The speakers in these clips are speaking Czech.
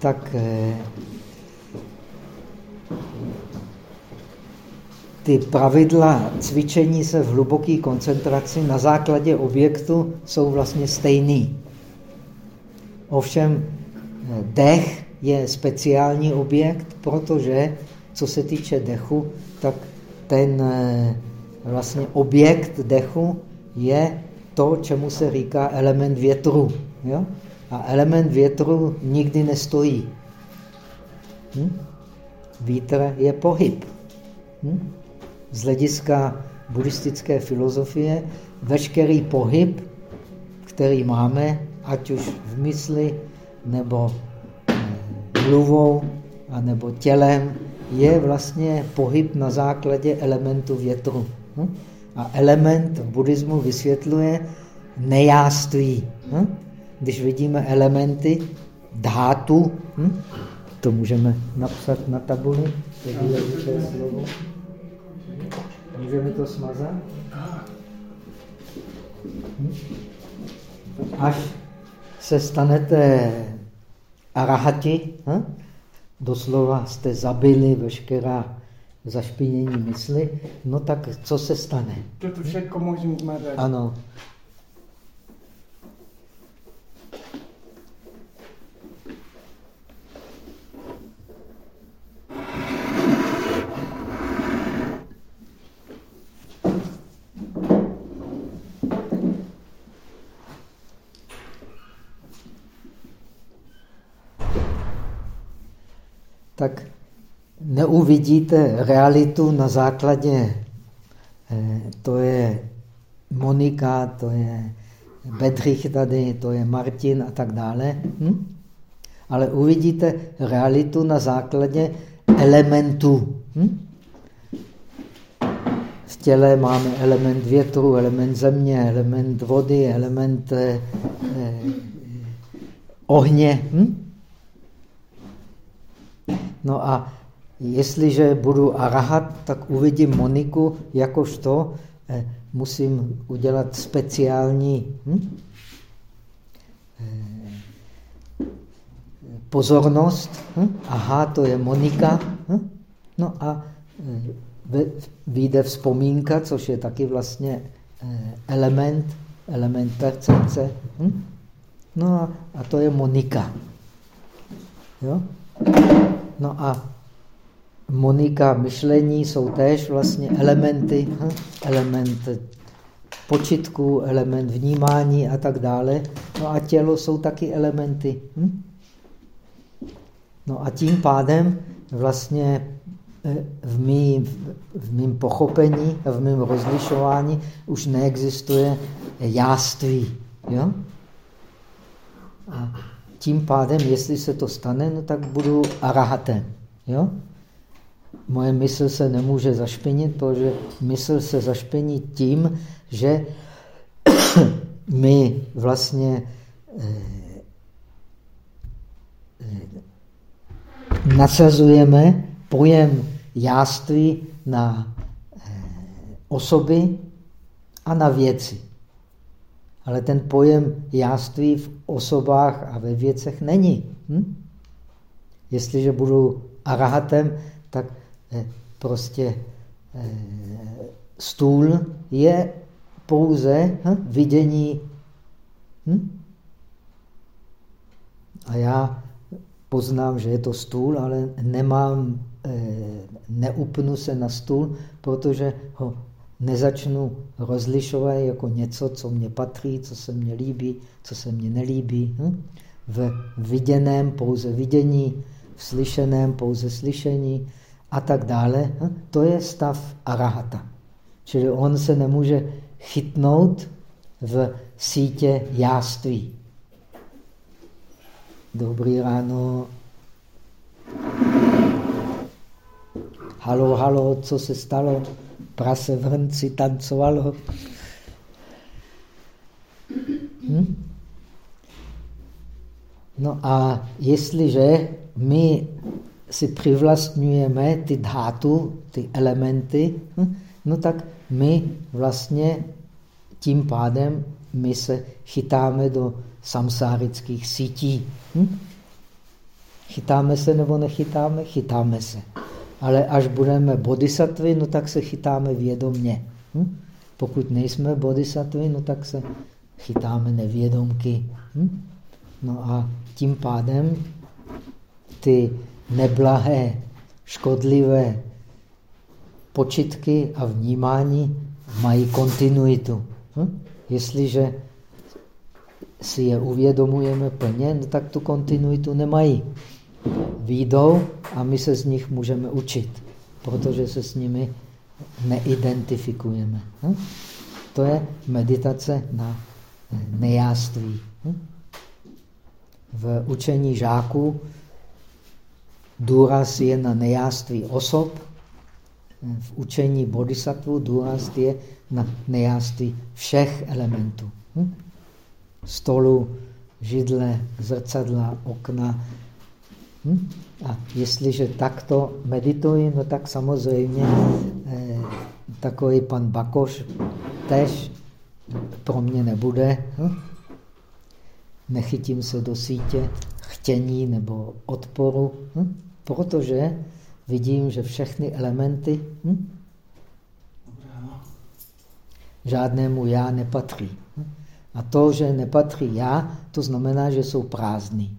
tak eh, ty pravidla cvičení se v hluboké koncentraci na základě objektu jsou vlastně stejný. Ovšem eh, dech je speciální objekt, protože co se týče dechu, tak ten eh, vlastně objekt dechu je to, čemu se říká element větru. Jo? A element větru nikdy nestojí. Hm? Vítr je pohyb. Hm? Z hlediska buddhistické filozofie veškerý pohyb, který máme, ať už v mysli, nebo eh, mluvou, nebo tělem, je vlastně pohyb na základě elementu větru. Hm? A element v buddhismu vysvětluje nejáství. Hm? Když vidíme elementy dhátu, hm? to můžeme napsat na tabuli, to je důležité slovo. Můžeme to smazat? Až se stanete arahati, doslova jste zabili veškerá zašpinění mysli, no tak co se stane? To všechno můžeme říct. Ano. Tak neuvidíte realitu na základě, eh, to je Monika, to je Bedřich tady, to je Martin a tak dále. Hm? Ale uvidíte realitu na základě elementů. Hm? V těle máme element větru, element země, element vody, element eh, eh, ohně. Hm? No a jestliže budu arahat, tak uvidím Moniku jakožto eh, musím udělat speciální hm? eh, pozornost. Hm? Aha, to je Monika. Hm? No a eh, vyjde vzpomínka, což je taky vlastně element, element percepce. Hm? No a, a to je Monika. Jo? No a Monika myšlení jsou též vlastně elementy, hm? element počitku, element vnímání a tak dále. No a tělo jsou taky elementy. Hm? No a tím pádem vlastně eh, v mým, v mým pochopení, v mém rozlišování už neexistuje jáství. Jo? A tím pádem, jestli se to stane, no tak budu arahatem. Jo? Moje mysl se nemůže zašpinit, protože mysl se zašpiní tím, že my vlastně eh, eh, nasazujeme pojem jáství na eh, osoby a na věci. Ale ten pojem jáství v osobách a ve věcech není. Hm? Jestliže budu arahatem, tak eh, prostě eh, stůl je pouze hm, vidění. Hm? A já poznám, že je to stůl, ale nemám, eh, neupnu se na stůl, protože ho nezačnu rozlišovat jako něco, co mě patří, co se mně líbí, co se mně nelíbí. Hm? V viděném pouze vidění, v slyšeném pouze slyšení a tak dále. Hm? To je stav arahata. Čili on se nemůže chytnout v sítě jáství. Dobrý ráno. Halo, halo, co se stalo? Prase v hrnci tancovalo. Hm? No a jestliže my si přivlastňujeme ty dhátu, ty elementy, hm? no tak my vlastně tím pádem my se chytáme do samsárických sítí. Hm? Chytáme se nebo nechytáme? Chytáme se. Ale až budeme bodhisattvy, no tak se chytáme vědomně. Hm? Pokud nejsme bodhisattvy, no tak se chytáme nevědomky. Hm? No a tím pádem ty neblahé, škodlivé počitky a vnímání mají kontinuitu. Hm? Jestliže si je uvědomujeme plně, no tak tu kontinuitu nemají. Výjdou a my se z nich můžeme učit, protože se s nimi neidentifikujeme. Hm? To je meditace na nejáství. Hm? V učení žáků důraz je na nejáství osob, v učení bodhisattva důraz je na nejáství všech elementů. Hm? Stolu, židle, zrcadla, okna. Hm? A jestliže takto medituji, no tak samozřejmě eh, takový pan Bakoš tež pro mě nebude. Hm? Nechytím se do sítě chtění nebo odporu, hm? protože vidím, že všechny elementy hm? žádnému já nepatří. Hm? A to, že nepatří já, to znamená, že jsou prázdný.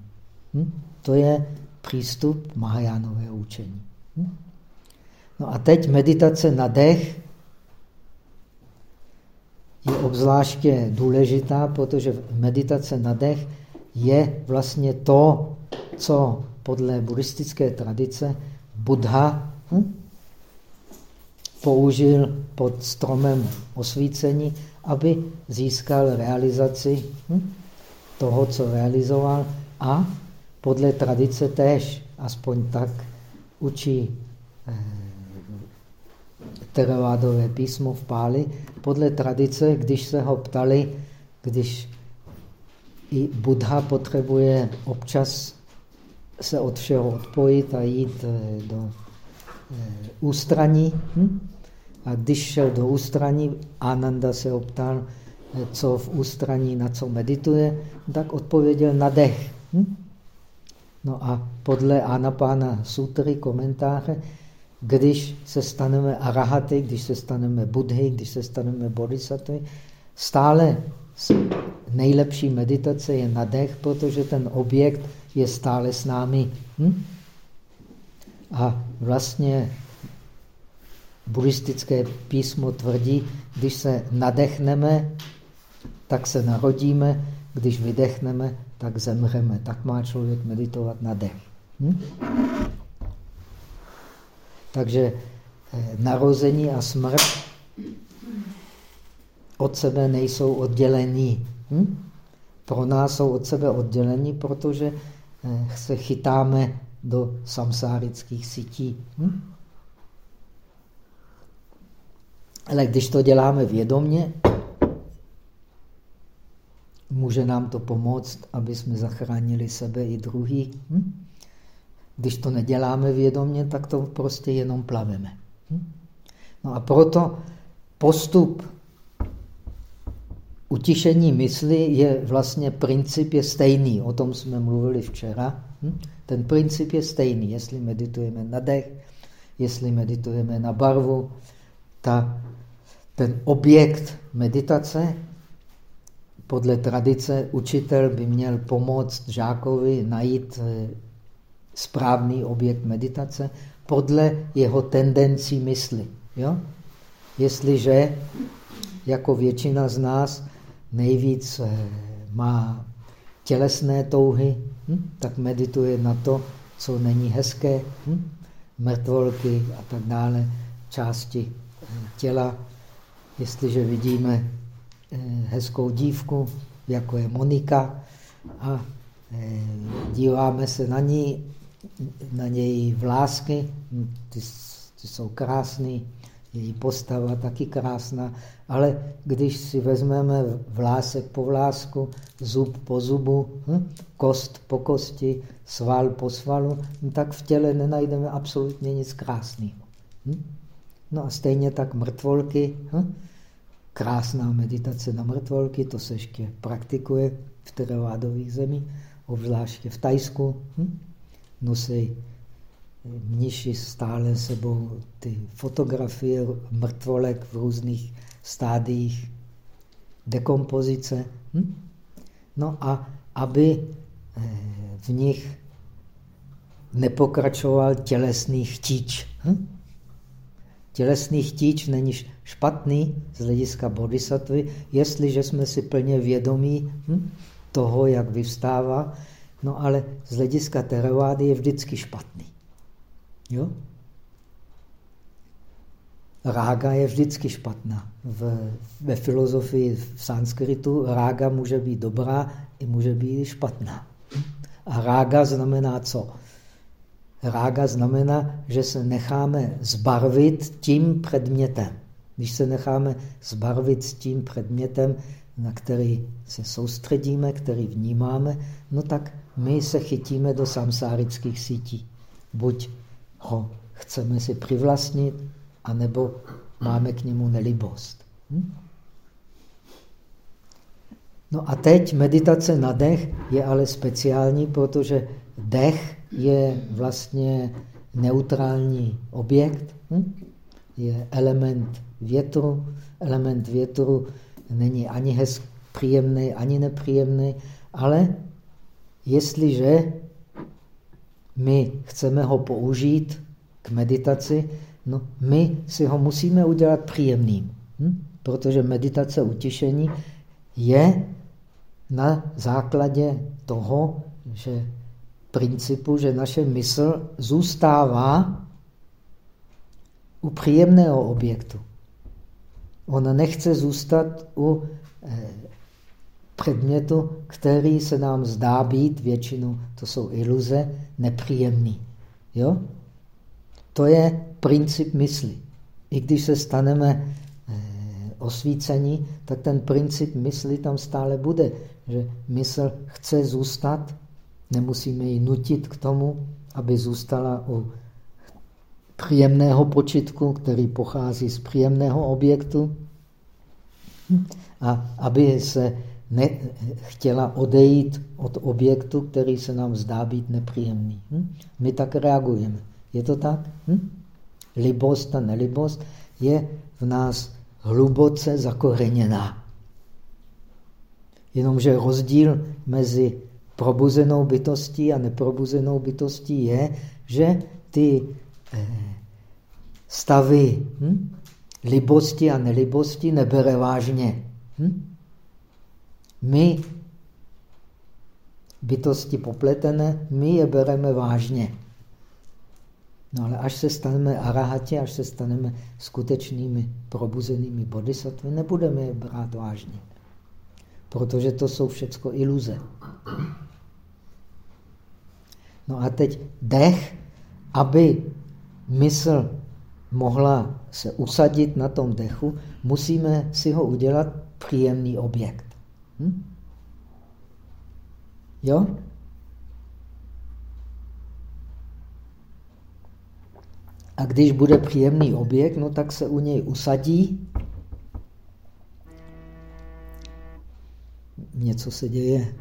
Hm? To je přístup Mahajánového učení. Hm? No a teď meditace na dech je obzvláště důležitá, protože meditace na dech je vlastně to, co podle buddhistické tradice Buddha hm, použil pod stromem osvícení, aby získal realizaci hm, toho, co realizoval a podle tradice též, aspoň tak učí eh, teravádové písmo v Páli, podle tradice, když se ho ptali, když i Buddha potřebuje občas se od všeho odpojit a jít eh, do eh, ústraní. Hm? A když šel do ústraní, Ananda se optal, eh, co v ústraní, na co medituje, tak odpověděl na dech. Hm? No a podle Anapána sutry, komentáře, když se staneme arahaty, když se staneme budhy, když se staneme bodhisattvy, stále nejlepší meditace je na dech, protože ten objekt je stále s námi. Hm? A vlastně buddhistické písmo tvrdí, když se nadechneme, tak se narodíme, když vydechneme, tak zemřeme. Tak má člověk meditovat na dech. Hm? Takže eh, narození a smrt od sebe nejsou oddělení. Hm? Pro nás jsou od sebe oddělení, protože eh, se chytáme do samsárických sítí. Hm? Ale když to děláme vědomně, může nám to pomoct, aby jsme zachránili sebe i druhý. Hm? Když to neděláme vědomně, tak to prostě jenom plaveme. Hm? No a proto postup utišení mysli je vlastně princip je stejný. O tom jsme mluvili včera. Hm? Ten princip je stejný. Jestli meditujeme na dech, jestli meditujeme na barvu, ta, ten objekt meditace, podle tradice učitel by měl pomoct žákovi najít eh, správný objekt meditace podle jeho tendencí mysli. Jo? Jestliže, jako většina z nás, nejvíc eh, má tělesné touhy, hm? tak medituje na to, co není hezké, hm? mrtvolky a tak dále, části eh, těla. Jestliže vidíme hezkou dívku, jako je Monika, a díváme se na ní, na něj vlásky, ty, ty jsou krásné, její postava taky krásná, ale když si vezmeme vlásek po vlásku, zub po zubu, hm, kost po kosti, sval po svalu, hm, tak v těle nenajdeme absolutně nic krásného. Hm? No a stejně tak mrtvolky, hm? Krásná meditace na mrtvolky, to se ještě praktikuje v teravádových zemích, obzvláště v Tajsku. Hm? nosí mniši stále sebou ty fotografie mrtvolek v různých stádiích dekompozice. Hm? No a aby eh, v nich nepokračoval tělesný chtíč. Hm? Tělesný chtíč není špatný z hlediska bodhisattvy, jestliže jsme si plně vědomí hm, toho, jak vyvstává, no ale z hlediska teravády je vždycky špatný. Jo? Rága je vždycky špatná. V, ve filozofii v sanskritu rága může být dobrá i může být špatná. A rága znamená co? Rága znamená, že se necháme zbarvit tím předmětem. Když se necháme zbarvit tím předmětem, na který se soustředíme, který vnímáme, no tak my se chytíme do samsárických sítí. Buď ho chceme si přivlastnit, anebo máme k němu nelibost. Hm? No a teď meditace na dech je ale speciální, protože dech je vlastně neutrální objekt, hm? je element větru. Element větru není ani hez, příjemný, ani nepříjemný, ale jestliže my chceme ho použít k meditaci, no my si ho musíme udělat příjemným. Hm? Protože meditace utišení je na základě toho, že principu, že naše mysl zůstává u příjemného objektu. Ona nechce zůstat u eh, předmětu, který se nám zdá být, většinou to jsou iluze, nepříjemný. Jo? To je princip mysli. I když se staneme eh, osvícení, tak ten princip mysli tam stále bude, že mysl chce zůstat, nemusíme ji nutit k tomu, aby zůstala u příjemného počitku, který pochází z příjemného objektu a aby se ne, chtěla odejít od objektu, který se nám zdá být nepříjemný. Hm? My tak reagujeme. Je to tak? Hm? Libost a nelibost je v nás hluboce zakoreněná. Jenomže rozdíl mezi probuzenou bytostí a neprobuzenou bytostí je, že ty eh, stavy hm, libosti a nelibosti nebere vážně. Hm? My, bytosti popletené, my je bereme vážně. No ale až se staneme arahatě, až se staneme skutečnými probuzenými bodhisattvy, nebudeme je brát vážně. Protože to jsou všecko iluze. No a teď dech, aby mysl mohla se usadit na tom dechu, musíme si ho udělat příjemný objekt. Hm? Jo? A když bude příjemný objekt, no tak se u něj usadí. Něco se děje.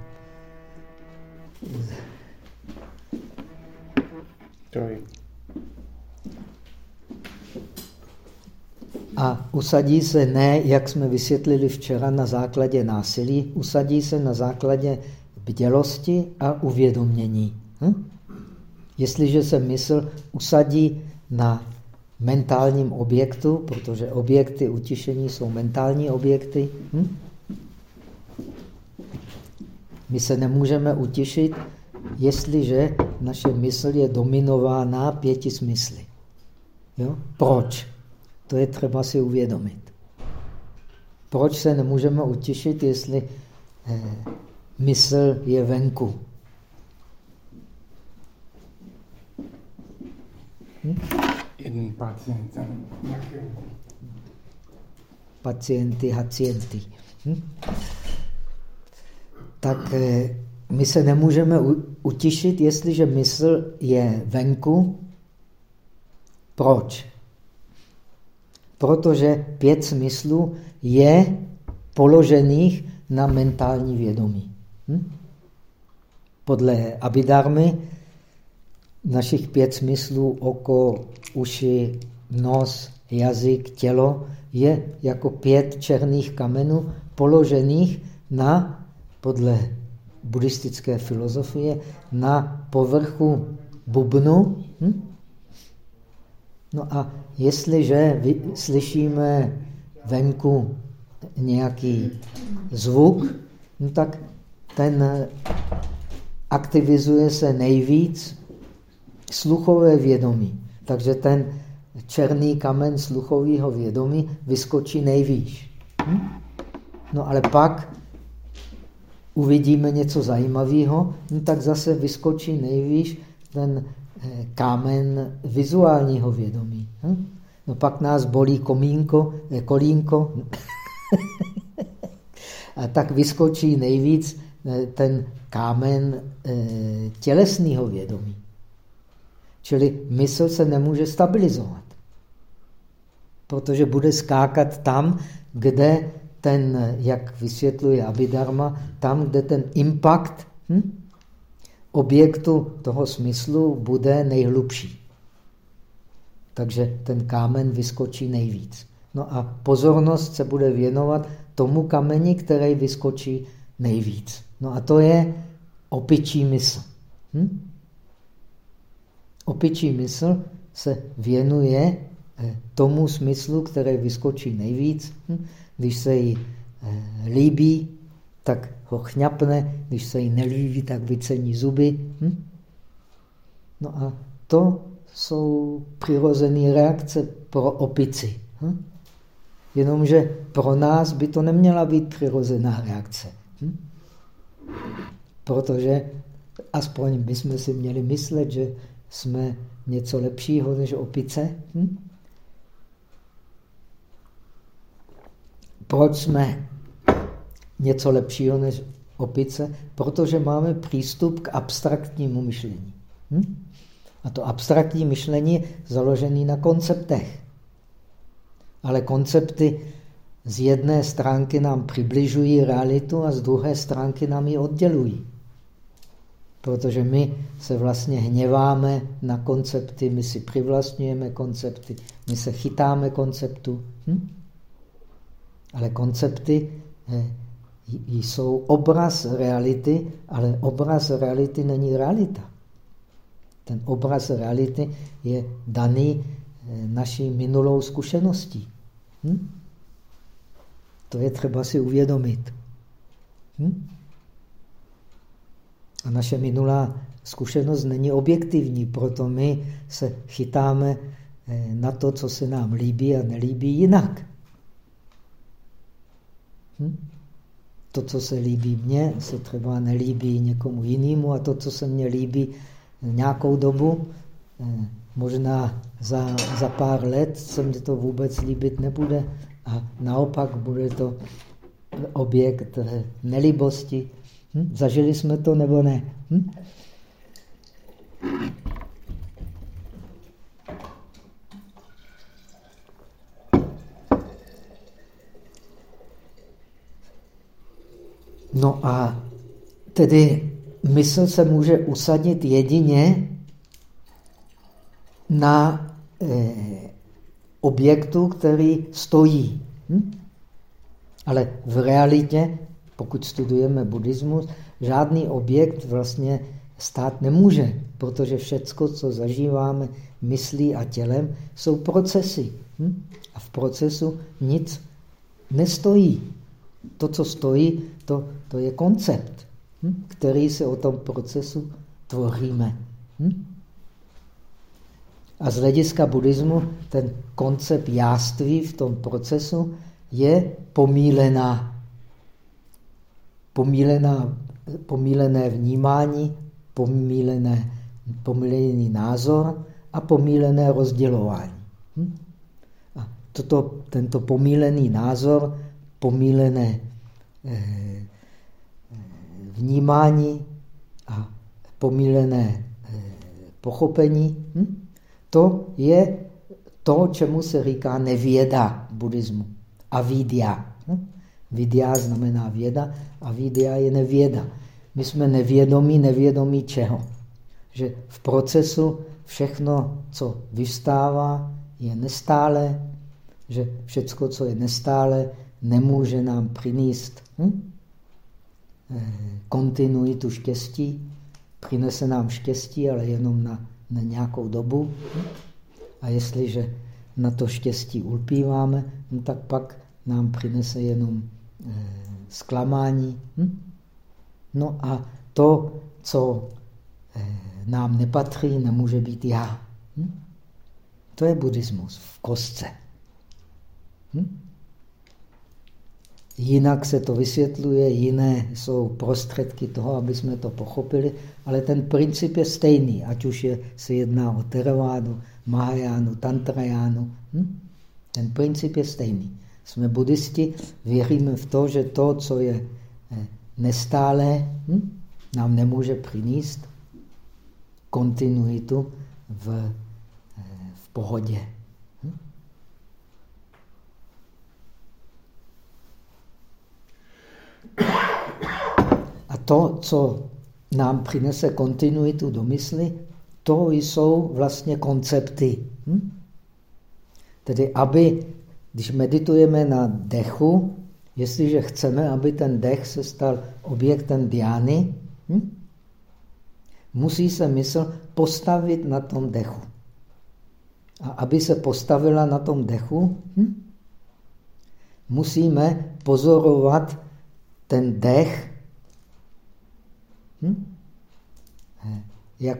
A usadí se ne, jak jsme vysvětlili včera, na základě násilí, usadí se na základě bdělosti a uvědomění. Hm? Jestliže se mysl usadí na mentálním objektu, protože objekty utišení jsou mentální objekty, hm? my se nemůžeme utišit, jestliže naše mysl je dominována pěti smysly. Jo? Proč? To je třeba si uvědomit. Proč se nemůžeme utěšit, jestli eh, mysl je venku? Hm? Jeden pacient. Pacienty, hacienty. Hm? Tak eh, my se nemůžeme utišit, jestliže mysl je venku. Proč? protože pět smyslů je položených na mentální vědomí. Hm? Podle Abhidharmy našich pět smyslů, oko, uši, nos, jazyk, tělo, je jako pět černých kamenů položených na, podle buddhistické filozofie, na povrchu bubnu. Hm? No a jestliže slyšíme venku nějaký zvuk, no tak ten aktivizuje se nejvíc sluchové vědomí. Takže ten černý kamen sluchového vědomí vyskočí nejvýš. Hm? No ale pak uvidíme něco zajímavého, no tak zase vyskočí nejvýš ten eh, kámen vizuálního vědomí. Hm? No pak nás bolí komínko, eh, kolínko a tak vyskočí nejvíc eh, ten kámen tělesného vědomí. Čili mysl se nemůže stabilizovat. Protože bude skákat tam, kde ten, jak vysvětluje Abhidharma, tam, kde ten impact hm, objektu toho smyslu bude nejhlubší. Takže ten kámen vyskočí nejvíc. No a pozornost se bude věnovat tomu kameni, který vyskočí nejvíc. No a to je opičí mysl. Hm? Opičí mysl se věnuje eh, tomu smyslu, který vyskočí nejvíc. Hm? Když se jí eh, líbí, tak ho chňapne, když se jí nelíbí, tak vycení zuby. Hm? No a to jsou přirozené reakce pro opici. Hm? Jenomže pro nás by to neměla být přirozená reakce. Hm? Protože aspoň bychom si měli myslet, že jsme něco lepšího než opice. Hm? Proč jsme něco lepšího než opice? Protože máme přístup k abstraktnímu myšlení. Hm? A to abstraktní myšlení je založené na konceptech. Ale koncepty z jedné stránky nám přibližují realitu a z druhé stránky nám ji oddělují. Protože my se vlastně hněváme na koncepty, my si přivlastňujeme koncepty, my se chytáme konceptu. Hm? Ale koncepty eh, jsou obraz reality, ale obraz reality není realita. Ten obraz reality je daný eh, naší minulou zkušeností. Hm? To je třeba si uvědomit. Hm? A naše minulá zkušenost není objektivní, proto my se chytáme eh, na to, co se nám líbí a nelíbí jinak. Hm? To, co se líbí mně, se třeba nelíbí někomu jinému a to, co se mně líbí nějakou dobu, eh, možná za, za pár let se mi to vůbec líbit nebude a naopak bude to objekt eh, nelibosti. Hm? Zažili jsme to nebo ne? Hm? No a tedy mysl se může usadit jedině na eh, objektu, který stojí. Hm? Ale v realitě, pokud studujeme buddhismus, žádný objekt vlastně stát nemůže, protože všecko, co zažíváme myslí a tělem, jsou procesy. Hm? A v procesu nic nestojí. To, co stojí, to, to je koncept, hm? který se o tom procesu tvoříme. Hm? A z hlediska buddhismu ten koncept jáství v tom procesu je pomílená. Pomílená, pomílené vnímání, pomílené, pomílený názor a pomílené rozdělování. Hm? A toto, tento pomílený názor, pomílené eh, vnímání a pomílené eh, pochopení, hm? to je to, čemu se říká nevěda buddhismu. Avidya. Hm? Vidya znamená věda a vidya je nevěda. My jsme nevědomí, nevědomí čeho? že v procesu všechno, co vystává, je nestále, že všecko, co je nestále, nemůže nám přinést hm? Eh, kontinuitu štěstí, přinese nám štěstí, ale jenom na, na nějakou dobu. A jestliže na to štěstí ulpíváme, no tak pak nám přinese jenom eh, zklamání. Hm? No a to, co eh, nám nepatří, nemůže být já. Hm? To je buddhismus v kostce. Hm? Jinak se to vysvětluje, jiné jsou prostředky toho, aby jsme to pochopili, ale ten princip je stejný, ať už je, se jedná o Teravádu, Mahajánu, Tantrajánu. Hm? Ten princip je stejný. Jsme buddhisti, věříme v to, že to, co je eh, nestále, hm? nám nemůže přinést kontinuitu v, eh, v pohodě. Hm? A to, co nám přinese kontinuitu do mysli, to jsou vlastně koncepty. Hm? Tedy aby, když meditujeme na dechu, jestliže chceme, aby ten dech se stal objektem diány, hm? musí se mysl postavit na tom dechu. A aby se postavila na tom dechu, hm? musíme pozorovat ten dech, hm? jak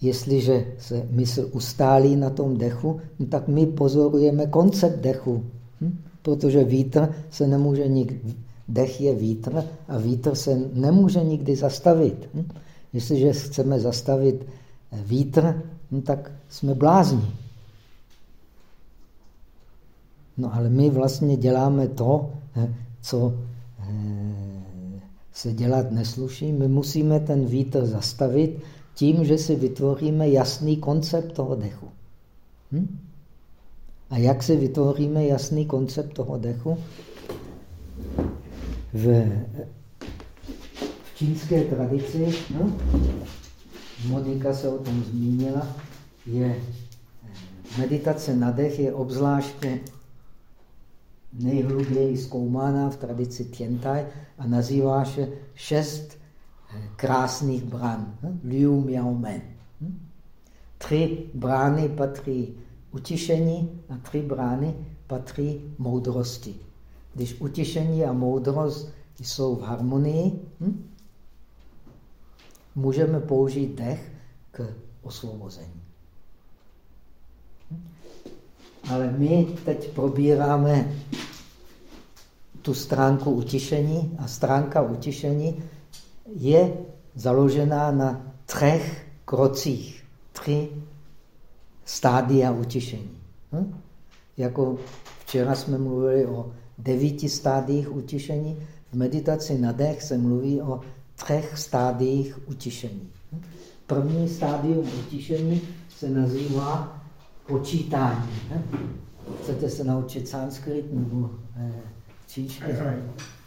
Jestliže se mysl ustálí na tom dechu, no tak my pozorujeme koncept dechu. Hm? Protože vítr se nemůže nikdy... Dech je vítr a vítr se nemůže nikdy zastavit. Hm? Jestliže chceme zastavit vítr, no tak jsme blázni. No ale my vlastně děláme to, eh, co eh, se dělat nesluší. My musíme ten vítr zastavit, tím, že si vytvoříme jasný koncept toho dechu. Hm? A jak si vytvoříme jasný koncept toho dechu? V čínské tradici, no, Monika se o tom zmínila, je meditace na dech je obzvláště nejhluběji zkoumána v tradici Tiantai a nazývá se šest krásných brán. Hm? Liu Miao Men. Hm? Tři brány patří utišení a tři brány patří moudrosti. Když utišení a moudrost jsou v harmonii, hm? můžeme použít dech k osvobození. Ale my teď probíráme tu stránku utišení a stránka utišení je založená na třech krocích, tři stádia utišení. Hm? Jako včera jsme mluvili o devíti stádiích utišení, v meditaci na dech se mluví o třech stádiích utišení. Hm? První stádium utišení se nazývá počítání. Hm? Chcete se naučit sanskrit nebo eh, číšky?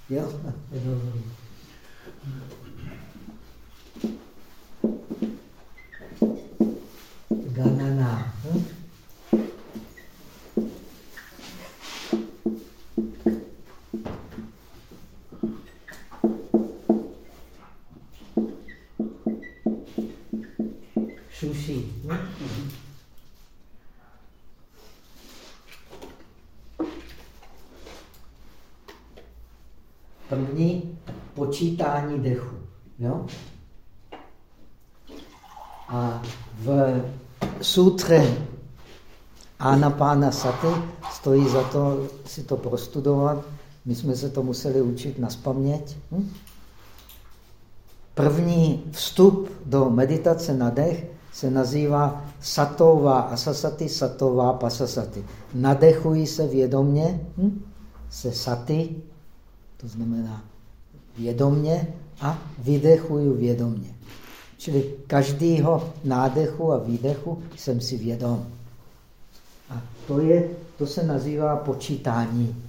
Jo? Ganana. Jo? A v sutře Anapána Saty stojí za to si to prostudovat. My jsme se to museli učit na spaměť. Hm? První vstup do meditace na dech se nazývá satová asasaty, satová pasasaty. Nadechuji se vědomně hm? se saty, to znamená vědomně, a vydechuju vědomně. Čili každého nádechu a výdechu jsem si vědom. A to, je, to se nazývá počítání.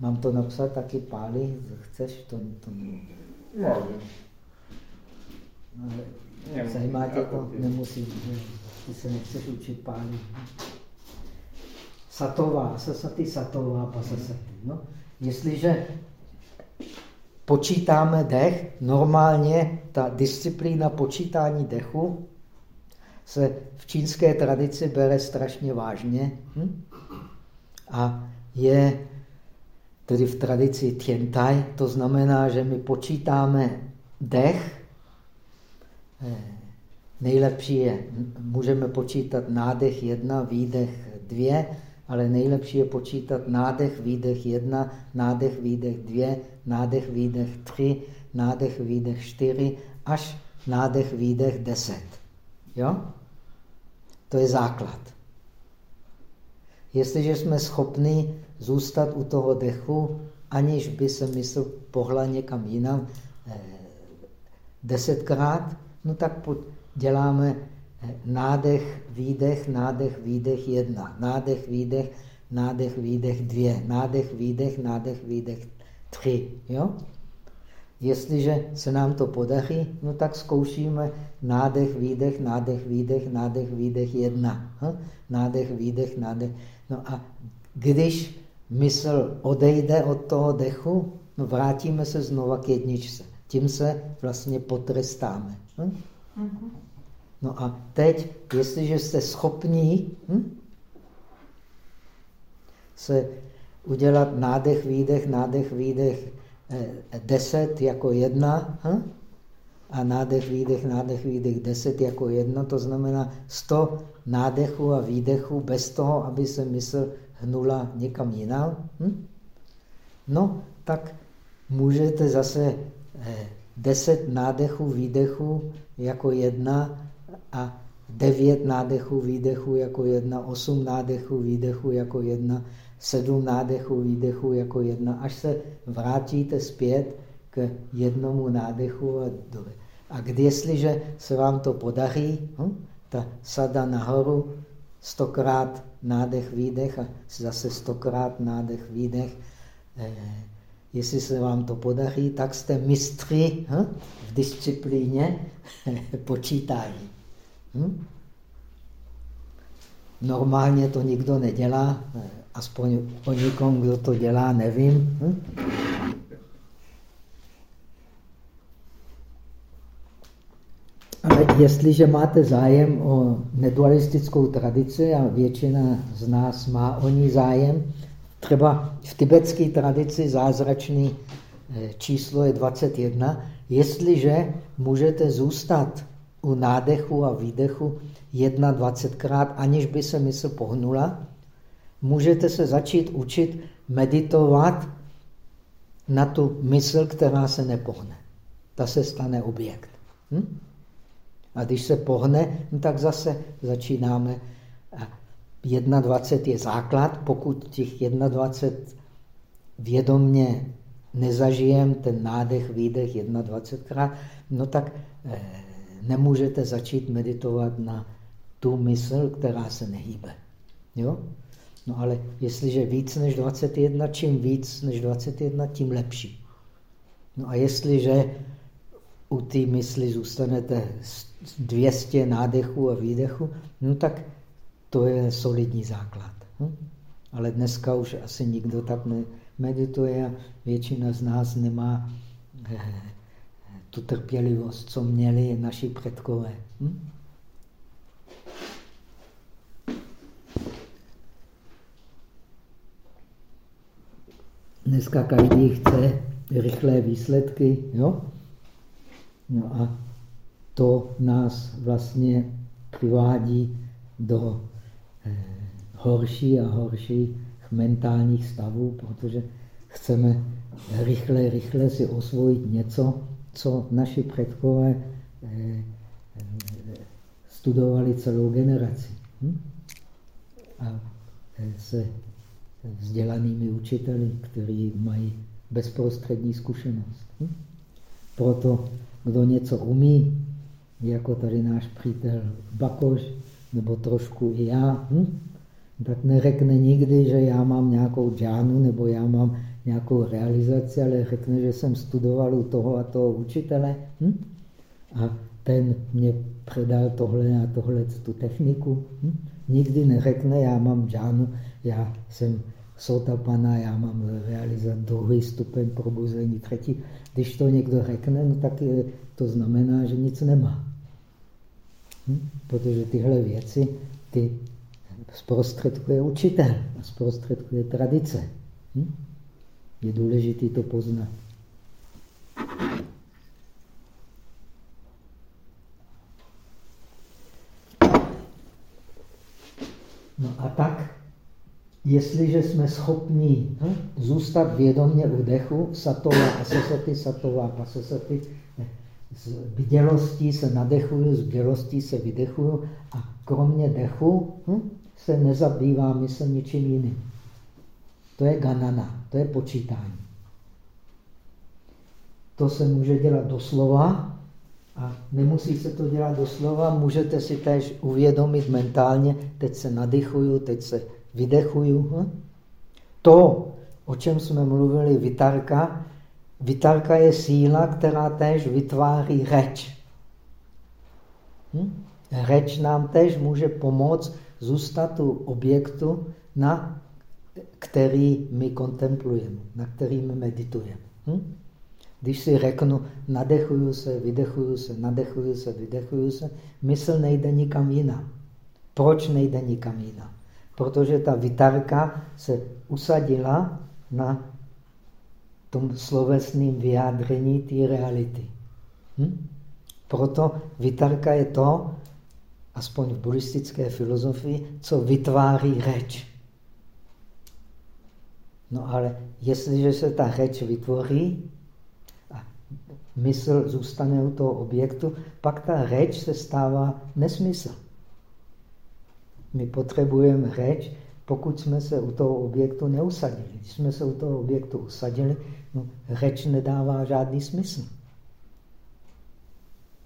Mám to napsat taky páli? Chceš to? to... No. Ale zajímá tě to? Nemusí. Ty se nechceš učit pálí. Satová, sasaty, satová, pasasaty. No? Jestliže počítáme dech, normálně ta disciplína počítání dechu se v čínské tradici bere strašně vážně hm? a je tedy v tradici Tiantai, to znamená, že my počítáme dech, eh, nejlepší je, můžeme počítat nádech jedna, výdech dvě, ale nejlepší je počítat nádech, výdech jedna, nádech, výdech dvě, nádech, výdech tři, nádech, výdech čtyři, až nádech, výdech deset. Jo? To je základ. Jestliže jsme schopni zůstat u toho dechu, aniž by se mysl pohla někam jinam eh, desetkrát, no tak děláme nádech, výdech, nádech, výdech jedna, nádech, výdech, nádech, výdech dvě, nádech, výdech, nádech, výdech tři. Jo? Jestliže se nám to podaří, no tak zkoušíme nádech, výdech, nádech, výdech, nádech, výdech jedna. Hm? Nádech, výdech, nádech. No a když mysl odejde od toho dechu, no vrátíme se znova k jedničce. Tím se vlastně potrestáme. Hm? No a teď, jestliže jste schopní hm? se udělat nádech, výdech, nádech, výdech, eh, deset jako jedna hm? a nádech, výdech, nádech, výdech, deset jako jedna, to znamená sto nádechu a výdechu bez toho, aby se mysl hnula někam jinam. Hm? No, tak můžete zase eh, deset nádechů, výdechů jako jedna a devět nádechů, výdechů jako jedna, osm nádechů, výdechů jako jedna, sedm nádechů, výdechů jako jedna, až se vrátíte zpět k jednomu nádechu a dole. A když, jestliže se vám to podaří, hm, ta sada nahoru, stokrát nádech, výdech a zase stokrát nádech, výdech. Eh, jestli se vám to podaří, tak jste mistři hm, v disciplíně počítání. Hm? Normálně to nikdo nedělá, aspoň o nikom, kdo to dělá, nevím. Hm? Ale jestliže máte zájem o nedualistickou tradici a většina z nás má o ní zájem, třeba v tibetské tradici zázračný eh, číslo je 21, jestliže můžete zůstat u nádechu a výdechu 21krát, aniž by se mysl pohnula, můžete se začít učit meditovat na tu mysl, která se nepohne. Ta se stane objekt. Hm? A když se pohne, no tak zase začínáme. 21 je základ, pokud těch 21 vědomně nezažijem ten nádech, výdech 21krát, no tak eh, nemůžete začít meditovat na tu mysl, která se nehýbe. Jo? No ale jestliže víc než 21, čím víc než 21, tím lepší. No a jestliže u té mysli zůstanete 200 nádechů a výdechů, no tak to je solidní základ. Hm? Ale dneska už asi nikdo tak medituje a většina z nás nemá eh, tu trpělivost, co měli naši předkové. Hm? Dneska každý chce rychlé výsledky, jo? No a to nás vlastně přivádí do eh, horší a horších mentálních stavů, protože chceme rychle, rychle si osvojit něco, co naši předkové eh, studovali celou generaci. Hm? A eh, se vzdělanými učiteli, kteří mají bezprostřední zkušenost. Hm? Proto, kdo něco umí, jako tady náš přítel Bakoš, nebo trošku i já, hm? tak neřekne nikdy, že já mám nějakou džánu, nebo já mám nějakou realizaci, ale řekne, že jsem studoval u toho a toho učitele hm? a ten mě předal tohle a tohle, tu techniku. Hm? Nikdy neřekne, já mám džánu, já jsem sotapana, já mám realizovat druhý stupeň probuzení, třetí. Když to někdo řekne, no tak to znamená, že nic nemá. Hm? Protože tyhle věci, ty zprostředkuje učitel, zprostředkuje tradice. Hm? Je důležité to poznat. No a tak, jestliže jsme schopni hm, zůstat vědomě u dechu, satová asasaty, satová pasasaty, z bdělostí se nadechuju, z bdělostí se vydechuju a kromě dechu hm, se nezabývá mysl ničím jiným. To je ganana, to je počítání. To se může dělat doslova a nemusí se to dělat doslova, můžete si též uvědomit mentálně, teď se nadychuju, teď se vydechuju. Hm? To, o čem jsme mluvili, vitarka, vitarka je síla, která též vytváří řeč. Hm? Řeč nám též může pomoct zůstat u objektu, na který my kontemplujeme, na který my meditujeme. Hm? Když si řeknu, nadechuju se, vydechuju se, nadechuju se, vydechuju se, mysl nejde nikam jinam. Proč nejde nikam jinam? Protože ta vitarka se usadila na tom slovesným vyjádření té reality. Hm? Proto vitarka je to, aspoň v buddhistické filozofii, co vytváří řeč. No ale jestliže se ta řeč vytvoří a mysl zůstane u toho objektu, pak ta řeč se stává nesmysl. My potřebujeme řeč, pokud jsme se u toho objektu neusadili. Když jsme se u toho objektu usadili, no, řeč nedává žádný smysl.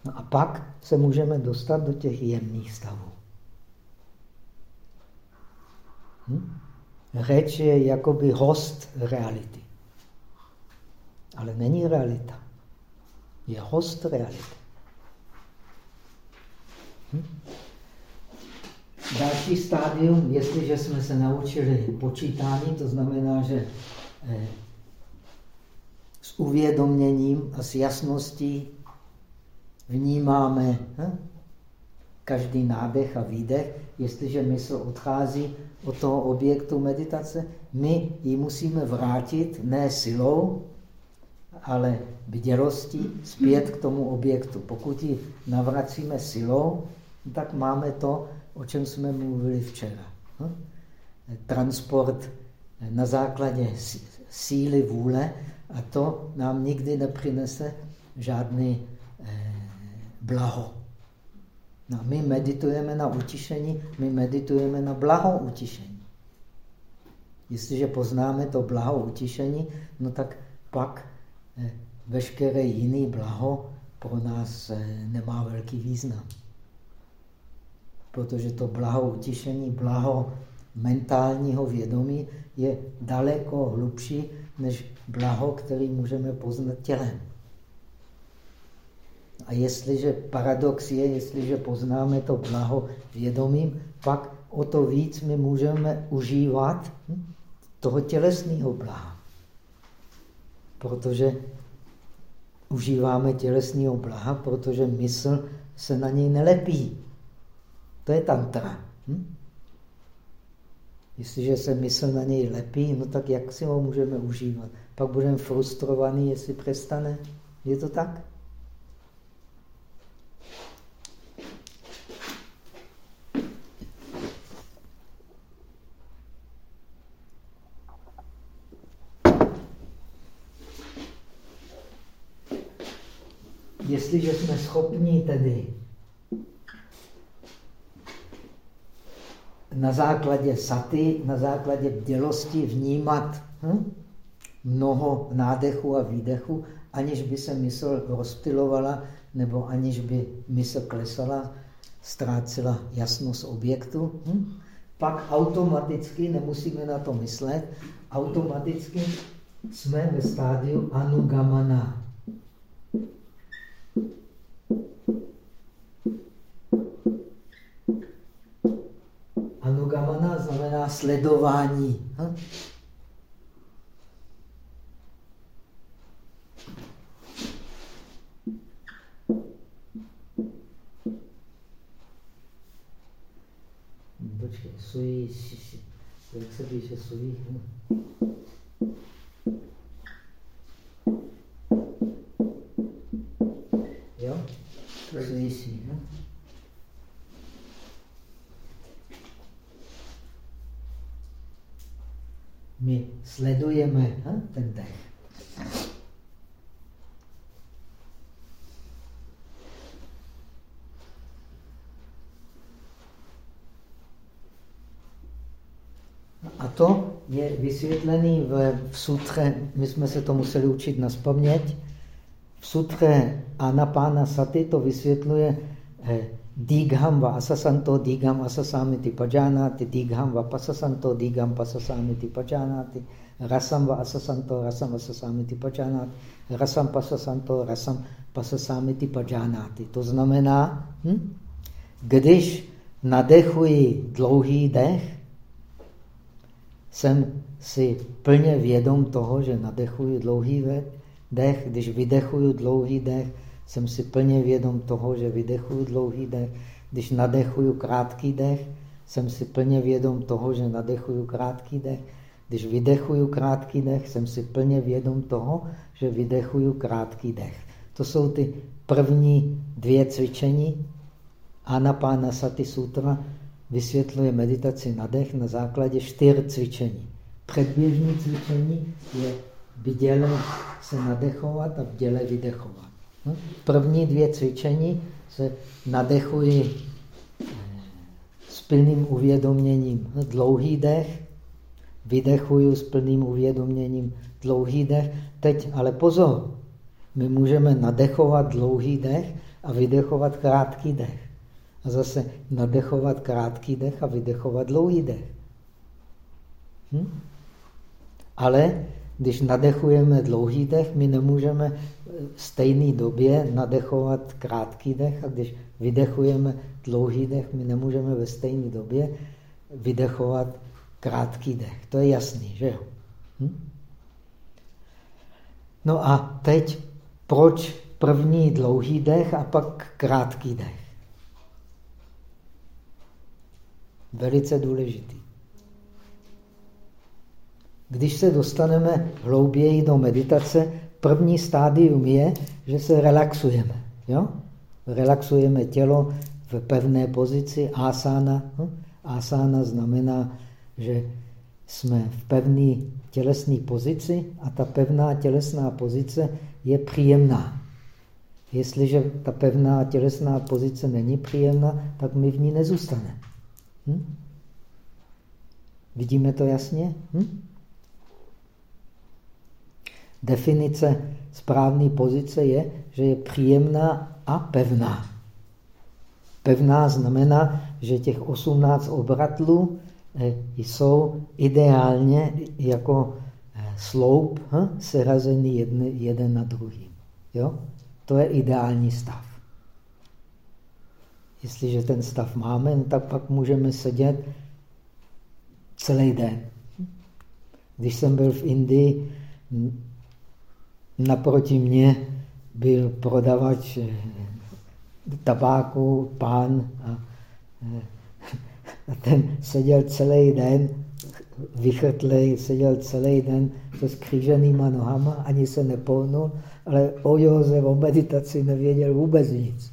No a pak se můžeme dostat do těch jemných stavů. Hm? Řeč je jakoby host reality. Ale není realita. Je host reality. Hm? Další stádium, jestliže jsme se naučili počítání, to znamená, že eh, s uvědoměním a s jasností vnímáme hm? každý nádech a výdech. Jestliže mysl odchází od toho objektu meditace, my ji musíme vrátit ne silou, ale bdělostí zpět k tomu objektu. Pokud ji navracíme silou, tak máme to, o čem jsme mluvili včera. Hm? Transport na základě síly vůle a to nám nikdy nepřinese žádný eh, blaho. No, my meditujeme na utišení, my meditujeme na blaho utišení. Jestliže poznáme to blaho utišení, no tak pak eh, veškeré jiný blaho pro nás eh, nemá velký význam. Protože to blaho utišení, blaho mentálního vědomí je daleko hlubší než blaho, který můžeme poznat tělem. A jestliže paradox je, jestliže poznáme to blaho vědomím, pak o to víc my můžeme užívat hm, toho tělesného blaha. Protože užíváme tělesného blaha, protože mysl se na něj nelepí. To je tantra. Hm? Jestliže se mysl na něj lepí, no tak jak si ho můžeme užívat? Pak budeme frustrovaní, jestli přestane. Je to tak? Jestliže jsme schopni tedy na základě saty, na základě bdělosti vnímat hm, mnoho nádechu a výdechu, aniž by se mysl rozptilovala, nebo aniž by mysl klesala, ztrácela jasnost objektu, hm, pak automaticky, nemusíme na to myslet, automaticky jsme ve stádiu anugamana. Sledování. Hm? Počkej, sují, jak se píše sují? Jo? Vysvětlený v, v sutře, my jsme se to museli učit na vzpomněť, v sutře Anapána Sati to vysvětluje eh, Digham va asasanto, digham asasamiti pajanati, digham va pasasanto, digham pasasamiti pajanati, rasam va asasanto, rasam asasamiti pajanati, rasam pasasanto, rasam pasasamiti pajanati. To znamená, hm? když nadechuji dlouhý dech, jsem si plně vědom toho, že nadechuji dlouhý dech, když vydechuju dlouhý dech, jsem si plně vědom toho, že vydechuju dlouhý dech. Když nadechuju krátký dech, jsem si plně vědom toho, že nadechuju krátký dech. Když vydechuju krátký dech, jsem si plně vědom toho, že vydechuju krátký dech. To jsou ty první dvě cvičení. Anapána Sati Sutra vysvětluje meditaci na dech na základě čtyř cvičení. Předběžné cvičení je bděle se nadechovat a bděle vydechovat. Hm? První dvě cvičení se nadechuji eh, s plným uvědoměním dlouhý dech, vydechuju s plným uvědoměním dlouhý dech. Teď ale pozor, my můžeme nadechovat dlouhý dech a vydechovat krátký dech. A zase nadechovat krátký dech a vydechovat dlouhý dech. Hm? Ale když nadechujeme dlouhý dech, my nemůžeme v stejné době nadechovat krátký dech a když vydechujeme dlouhý dech, my nemůžeme ve stejné době vydechovat krátký dech. To je jasný, že jo? Hm? No a teď proč první dlouhý dech a pak krátký dech? Velice důležitý. Když se dostaneme hlouběji do meditace, první stádium je, že se relaxujeme. Jo? Relaxujeme tělo v pevné pozici, asana. Hm? Asana znamená, že jsme v pevné tělesné pozici a ta pevná tělesná pozice je příjemná. Jestliže ta pevná tělesná pozice není příjemná, tak my v ní nezůstaneme. Hm? Vidíme to jasně? Hm? Definice správné pozice je, že je příjemná a pevná. Pevná znamená, že těch 18 obratlů eh, jsou ideálně jako eh, sloup hm, serazený jeden, na druhý. Jo? To je ideální stav. Jestliže ten stav máme, no tak pak můžeme sedět celý den. Když jsem byl v Indii, naproti mně byl prodavač eh, tabáku, pán a, eh, a ten seděl celý den, vychrtlej, seděl celý den se skříženýma nohama, ani se nepohnul, ale o józe, o meditaci nevěděl vůbec nic.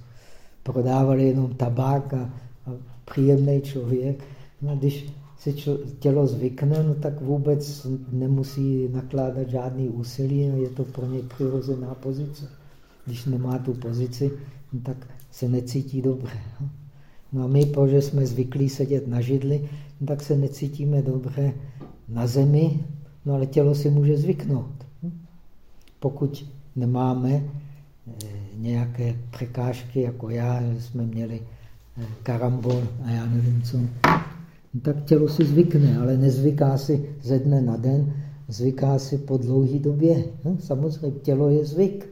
Prodával jenom tabák a, a příjemný člověk. No, když se tělo zvykne, no tak vůbec nemusí nakládat žádný úsilí, je to pro ně přirozená pozice. Když nemá tu pozici, no tak se necítí dobře. No a my, protože jsme zvyklí sedět na židli, no tak se necítíme dobře na zemi, no ale tělo si může zvyknout. Pokud nemáme eh, nějaké překážky, jako já, jsme měli eh, karambol a já nevím co, No tak tělo si zvykne, ale nezvyká si ze dne na den, zvyká si po dlouhé době. No, samozřejmě tělo je zvyk.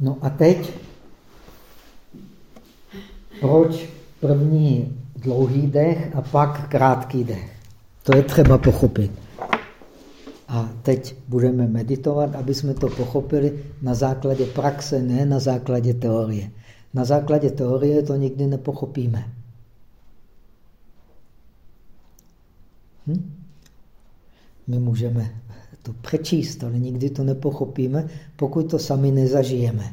No a teď, proč první dlouhý dech a pak krátký dech? To je třeba pochopit. A teď budeme meditovat, aby jsme to pochopili na základě praxe, ne na základě teorie. Na základě teorie to nikdy nepochopíme. Hm? My můžeme to přečíst, ale nikdy to nepochopíme, pokud to sami nezažijeme.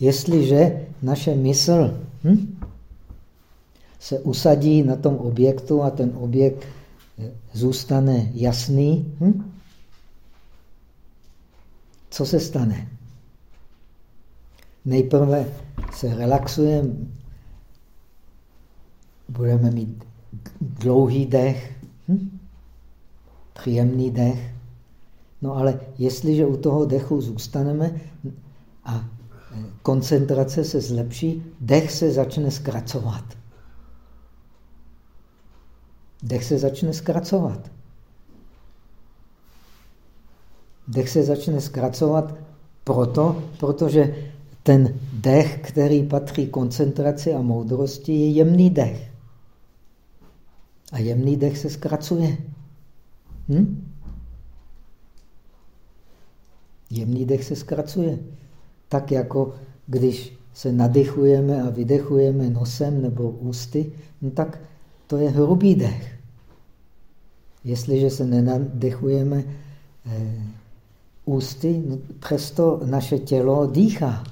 Jestliže naše mysl hm, se usadí na tom objektu a ten objekt zůstane jasný, hm, co se stane? Nejprve se relaxujeme, budeme mít dlouhý dech, hm? příjemný dech. No ale jestliže u toho dechu zůstaneme a koncentrace se zlepší, dech se začne zkracovat. Dech se začne zkracovat. Dech se začne zkracovat proto, protože ten dech, který patří koncentraci a moudrosti, je jemný dech. A jemný dech se zkracuje. Hm? Jemný dech se zkracuje. Tak jako když se nadechujeme a vydechujeme nosem nebo ústy, no tak to je hrubý dech. Jestliže se nenadechujeme eh, ústy, no přesto naše tělo dýchá.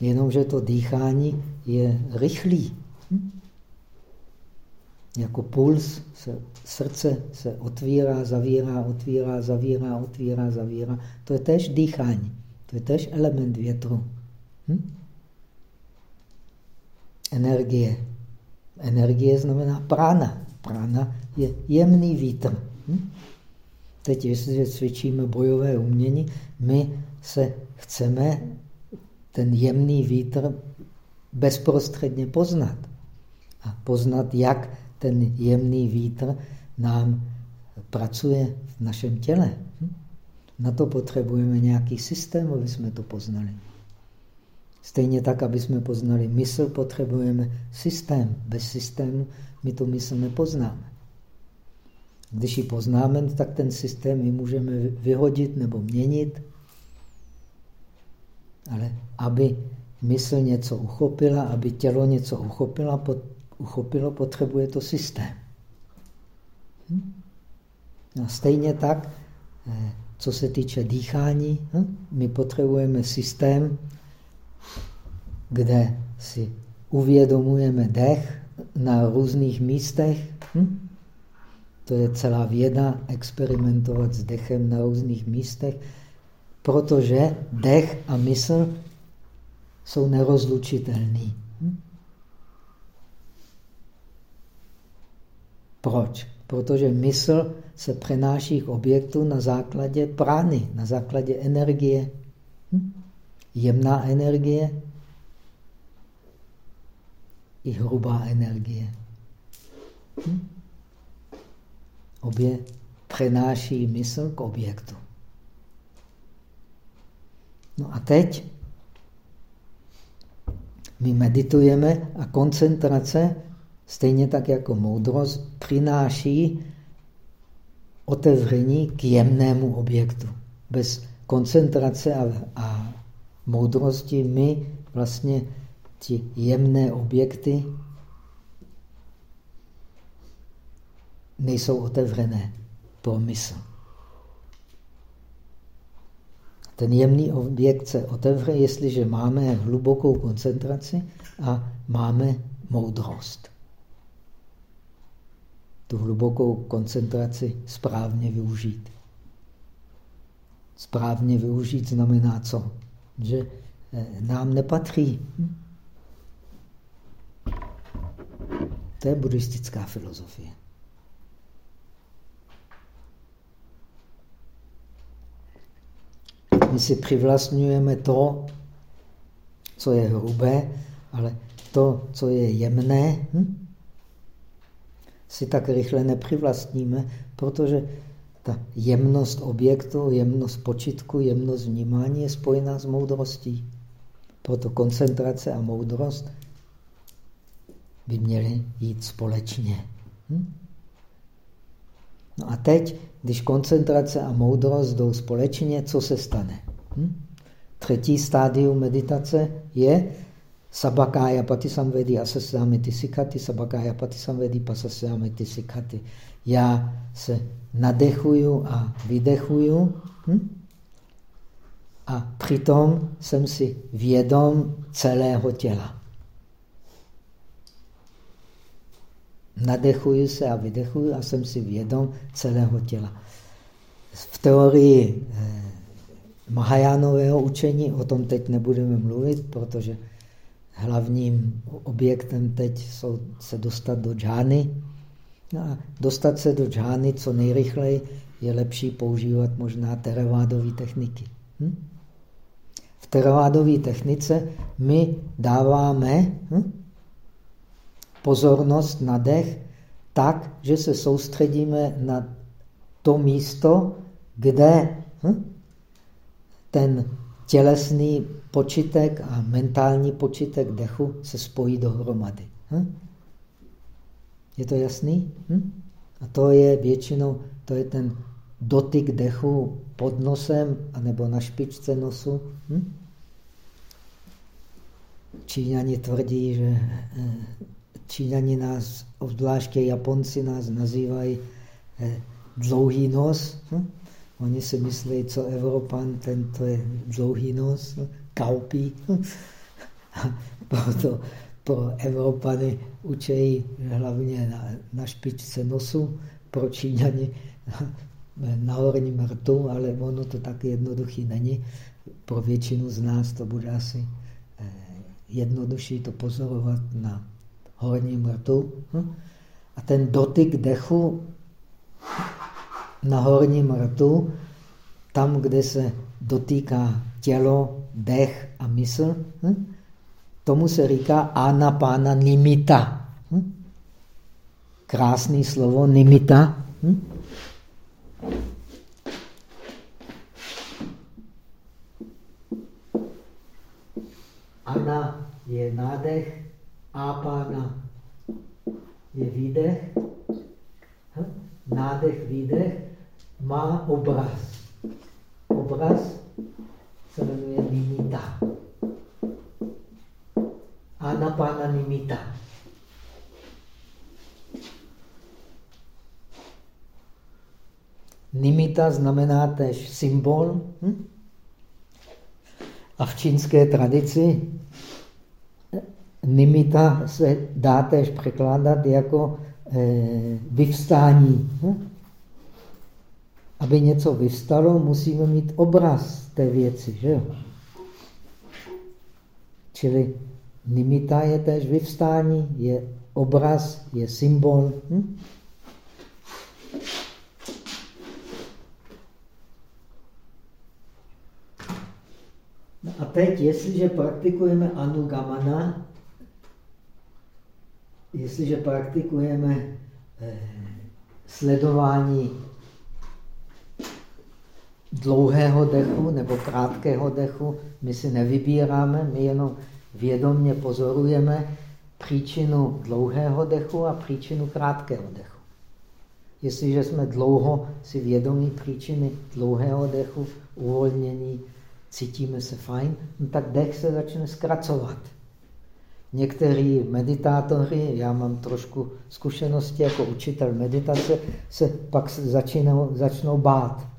Jenomže to dýchání je rychlý. Hm? Jako puls se, srdce se otvírá, zavírá, otvírá, zavírá, otvírá, zavírá. To je tež dýchání. To je tež element větru. Hm? Energie. Energie znamená prána. Prána je jemný vítr. Hm? Teď, jestliže cvičíme bojové umění, my se chceme ten jemný vítr bezprostředně poznat. A poznat, jak ten jemný vítr nám pracuje v našem těle. Hm? Na to potřebujeme nějaký systém, aby jsme to poznali. Stejně tak, aby jsme poznali mysl, potřebujeme systém. Bez systému my tu mysl nepoznáme. Když ji poznáme, tak ten systém my můžeme vyhodit nebo měnit. Ale aby mysl něco uchopila, aby tělo něco uchopila, uchopilo, potřebuje to systém. Hm? A stejně tak, eh, co se týče dýchání, hm? my potřebujeme systém, kde si uvědomujeme dech na různých místech. Hm? To je celá věda, experimentovat s dechem na různých místech, protože dech a mysl jsou nerozlučitelný. Hm? Proč? Protože mysl se přenáší k objektu na základě prány, na základě energie. Hm? Jemná energie i hrubá energie. Hm? Obě přenáší mysl k objektu. No a teď my meditujeme a koncentrace Stejně tak jako moudrost přináší otevření k jemnému objektu. Bez koncentrace a, a moudrosti my vlastně ty jemné objekty nejsou otevřené pro mysl. Ten jemný objekt se otevře, jestliže máme hlubokou koncentraci a máme moudrost tu hlubokou koncentraci správně využít. Správně využít znamená co? Že eh, nám nepatří. Hm? To je buddhistická filozofie. My si přivlastňujeme to, co je hrubé, ale to, co je jemné, hm? si tak rychle nepřivlastníme, protože ta jemnost objektu, jemnost počitku, jemnost vnímání je spojená s moudrostí. Proto koncentrace a moudrost by měly jít společně. Hm? No a teď, když koncentrace a moudrost jdou společně, co se stane? Hm? Třetí stádium meditace je Sabakája patisamvedi asasamiti sikati, sabakája patisamvedi pasasamiti sikati. Já se nadechuju a vydechuju hm? a přitom jsem si vědom celého těla. Nadechuju se a vydechuju a jsem si vědom celého těla. V teorii eh, Mahajánového učení, o tom teď nebudeme mluvit, protože hlavním objektem teď jsou se dostat do džány. No a dostat se do džány co nejrychleji je lepší používat možná teravádové techniky. Hm? V teravádové technice my dáváme hm, pozornost na dech tak, že se soustředíme na to místo, kde hm, ten tělesný počitek a mentální počitek dechu se spojí dohromady. Hm? Je to jasný? Hm? A to je většinou, to je ten dotyk dechu pod nosem anebo na špičce nosu. Hm? Číňani tvrdí, že eh, Číňani nás, obzvláště Japonci nás nazývají eh, dlouhý nos. Hm? Oni si myslí, co Evropan, ten to je dlouhý nos, kaupí. Proto pro Evropany učejí hlavně na, na špičce nosu, pro Číňani na, na horním rtu, ale ono to tak jednoduchý není. Pro většinu z nás to bude asi eh, jednodušší to pozorovat na horním rtu. A ten dotyk dechu na horním rtu, tam, kde se dotýká tělo, dech a mysl, hm? tomu se říká anapána nimita. Hm? Krásný slovo nimita. Hm? Ana je nádech, apána je výdech, hm? nádech, výdech má obraz. Obraz se jmenuje nimita. Anapana nimita. Nimita znamená tež symbol. Hm? A v čínské tradici nimita se dá tež překládat jako eh, vyvstání. Hm? aby něco vystalo, musíme mít obraz té věci. Že? Čili nimita je též vyvstání, je obraz, je symbol. Hm? No a teď, jestliže praktikujeme anugamana, jestliže praktikujeme eh, sledování dlouhého dechu nebo krátkého dechu my si nevybíráme, my jenom vědomně pozorujeme příčinu dlouhého dechu a příčinu krátkého dechu. Jestliže jsme dlouho si vědomí příčiny dlouhého dechu, uvolnění, cítíme se fajn, no tak dech se začne zkracovat. Někteří meditátoři, já mám trošku zkušenosti jako učitel meditace, se pak začínou, začnou bát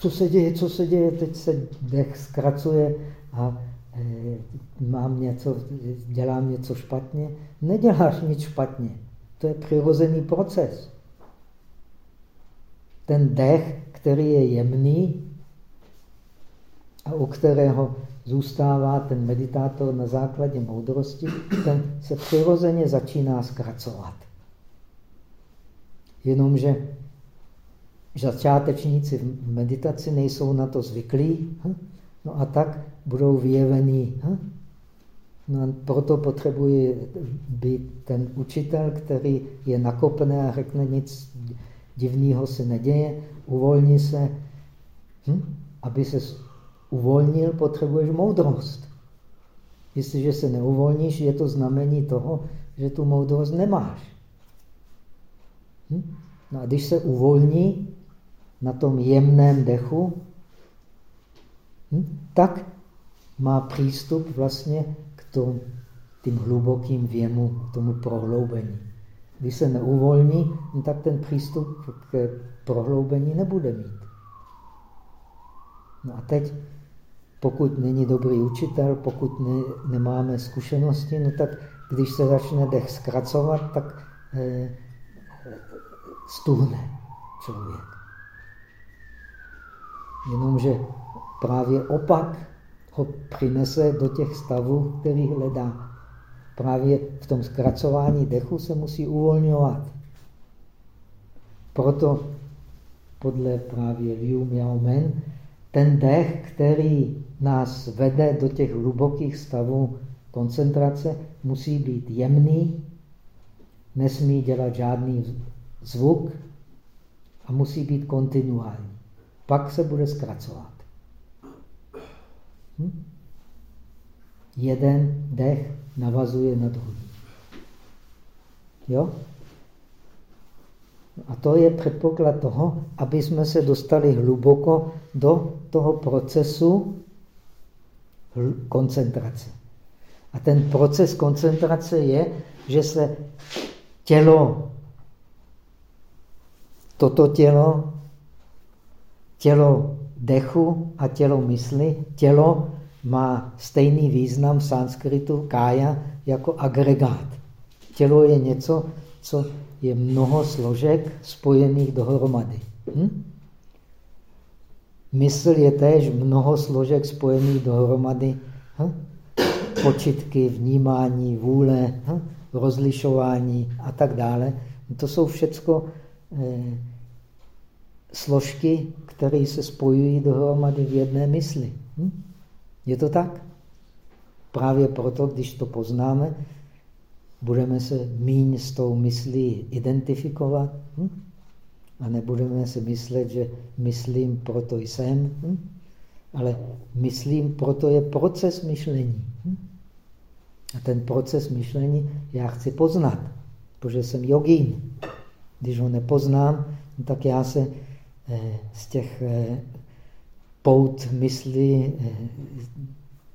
co se děje, co se děje, teď se dech zkracuje a e, mám něco, dělám něco špatně. Neděláš nic špatně. To je přirozený proces. Ten dech, který je jemný a u kterého zůstává ten meditátor na základě moudrosti, ten se přirozeně začíná zkracovat. Jenomže začátečníci v meditaci nejsou na to zvyklí, hm? no a tak budou vyjevení. Hm? No a proto potřebuje být ten učitel, který je nakopený a řekne nic, divného se neděje, uvolni se. Hm? Aby se uvolnil, potřebuješ moudrost. Jestliže se neuvolníš, je to znamení toho, že tu moudrost nemáš. Hm? No a když se uvolní na tom jemném dechu, hm? tak má přístup vlastně k tomu, tím hlubokým věmu, k tomu prohloubení. Když se neuvolní, no tak ten přístup k prohloubení nebude mít. No a teď, pokud není dobrý učitel, pokud ne, nemáme zkušenosti, no tak když se začne dech zkracovat, tak eh, stuhne člověk. Jenomže právě opak ho přinese do těch stavů, který hledá. Právě v tom zkracování dechu se musí uvolňovat. Proto podle právě Liu Miao ten dech, který nás vede do těch hlubokých stavů koncentrace, musí být jemný, nesmí dělat žádný zvuk a musí být kontinuální. Pak se bude zkracovat. Hm? Jeden dech navazuje na druhý. Jo? A to je předpoklad toho, aby jsme se dostali hluboko do toho procesu koncentrace. A ten proces koncentrace je, že se tělo, toto tělo, tělo dechu a tělo mysli, tělo má stejný význam v sanskritu kája jako agregát. Tělo je něco, co je mnoho složek spojených dohromady. Hm? Mysl je též mnoho složek spojených dohromady. Hm? Počitky, vnímání, vůle, hm? rozlišování a tak dále. To jsou všechno eh, složky, které se spojují dohromady v jedné mysli. Hm? Je to tak? Právě proto, když to poznáme, budeme se míň s tou myslí identifikovat hm? A nebudeme si myslet, že myslím, proto jsem, hm? ale myslím, proto je proces myšlení. Hm? A ten proces myšlení já chci poznat, protože jsem jogín. Když ho nepoznám, tak já se eh, z těch eh, pout mysli eh,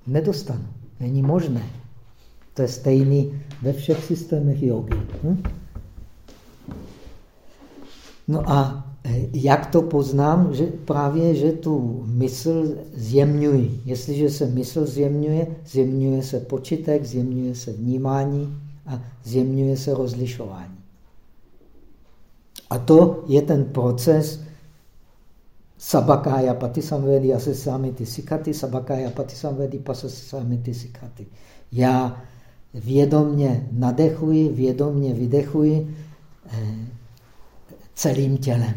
nedostanu. Není možné. To je stejný ve všech systémech jogy. Hm? No a eh, jak to poznám? Že právě, že tu mysl zjemňuji. Jestliže se mysl zjemňuje, zjemňuje se počitek, zjemňuje se vnímání a zjemňuje se rozlišování. A to je ten proces Sabakája patisamvedi asesamiti sikati, sabakája patisamvedi pasasamiti sikati. Já vědomně nadechuji, vědomně vydechuji eh, celým tělem.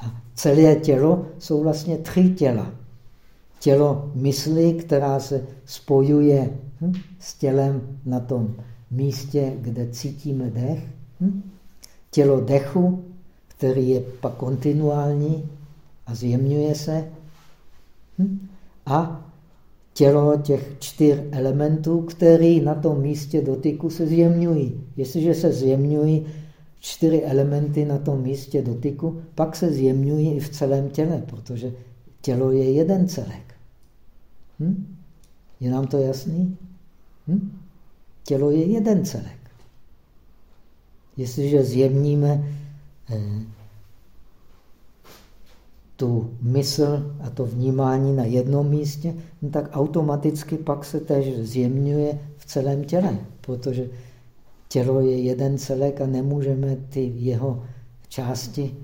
A celé tělo jsou vlastně tři těla. Tělo mysli, která se spojuje hm, s tělem na tom místě, kde cítíme dech. Hm? Tělo dechu, který je pak kontinuální a zjemňuje se. Hm? A tělo těch čtyř elementů, které na tom místě dotyku se zjemňují. Jestliže se zjemňují čtyři elementy na tom místě dotyku, pak se zjemňují i v celém těle, protože tělo je jeden celek. Hm? Je nám to jasný? Hm? Tělo je jeden celek. Jestliže zjemníme eh, tu mysl a to vnímání na jednom místě, no tak automaticky pak se tež zjemňuje v celém těle, protože tělo je jeden celek a nemůžeme ty jeho části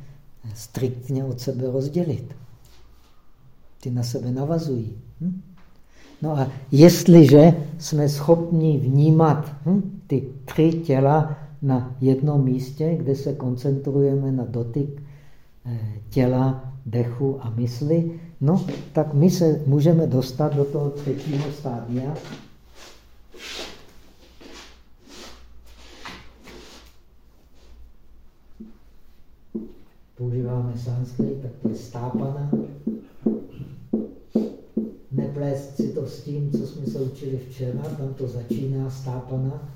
striktně od sebe rozdělit. Ty na sebe navazují. Hm? No a jestliže jsme schopni vnímat hm, ty tři těla na jednom místě, kde se koncentrujeme na dotyk eh, těla dechu a mysli, no, tak my se můžeme dostat do toho třetího stádia. Používáme sanskrit, tak to je stápana. Neplést si to s tím, co jsme se učili včera, tam to začíná stápana.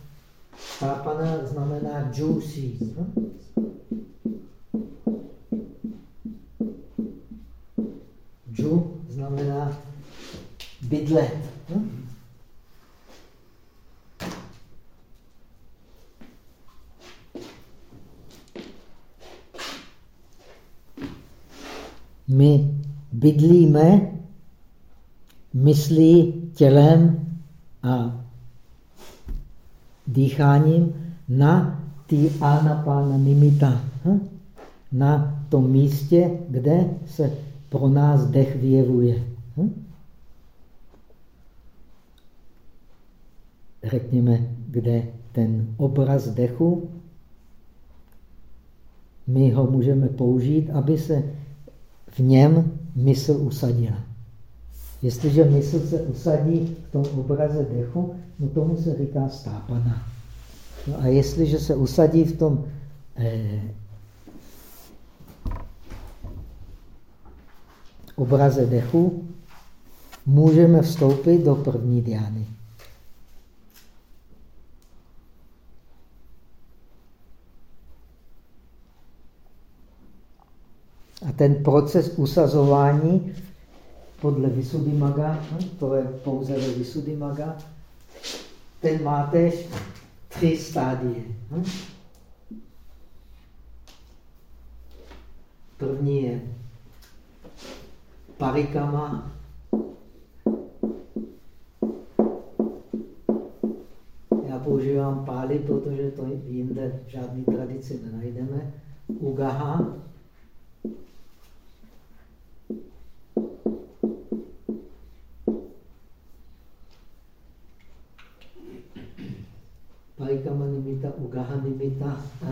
Stápana znamená juicy. Hm? Ju znamená bydlet. Hm? My bydlíme myslí, tělem a dýcháním na ty anapána nimita. Hm? Na tom místě, kde se pro nás dech vyjevuje. Hm? Řekněme, kde ten obraz dechu, my ho můžeme použít, aby se v něm mysl usadila. Jestliže mysl se usadí v tom obraze dechu, no tomu se říká stápana. No a jestliže se usadí v tom eh, obraze dechu, můžeme vstoupit do první diány. A ten proces usazování podle Visuddhimaga, hm, to je pouze ve Visuddhimaga, ten má tež tři stádie. Hm. První je parikama, já používám páli, protože to jinde v žádné tradici nenajdeme. Ugaha, Parikama nimita, ugaha nimita a,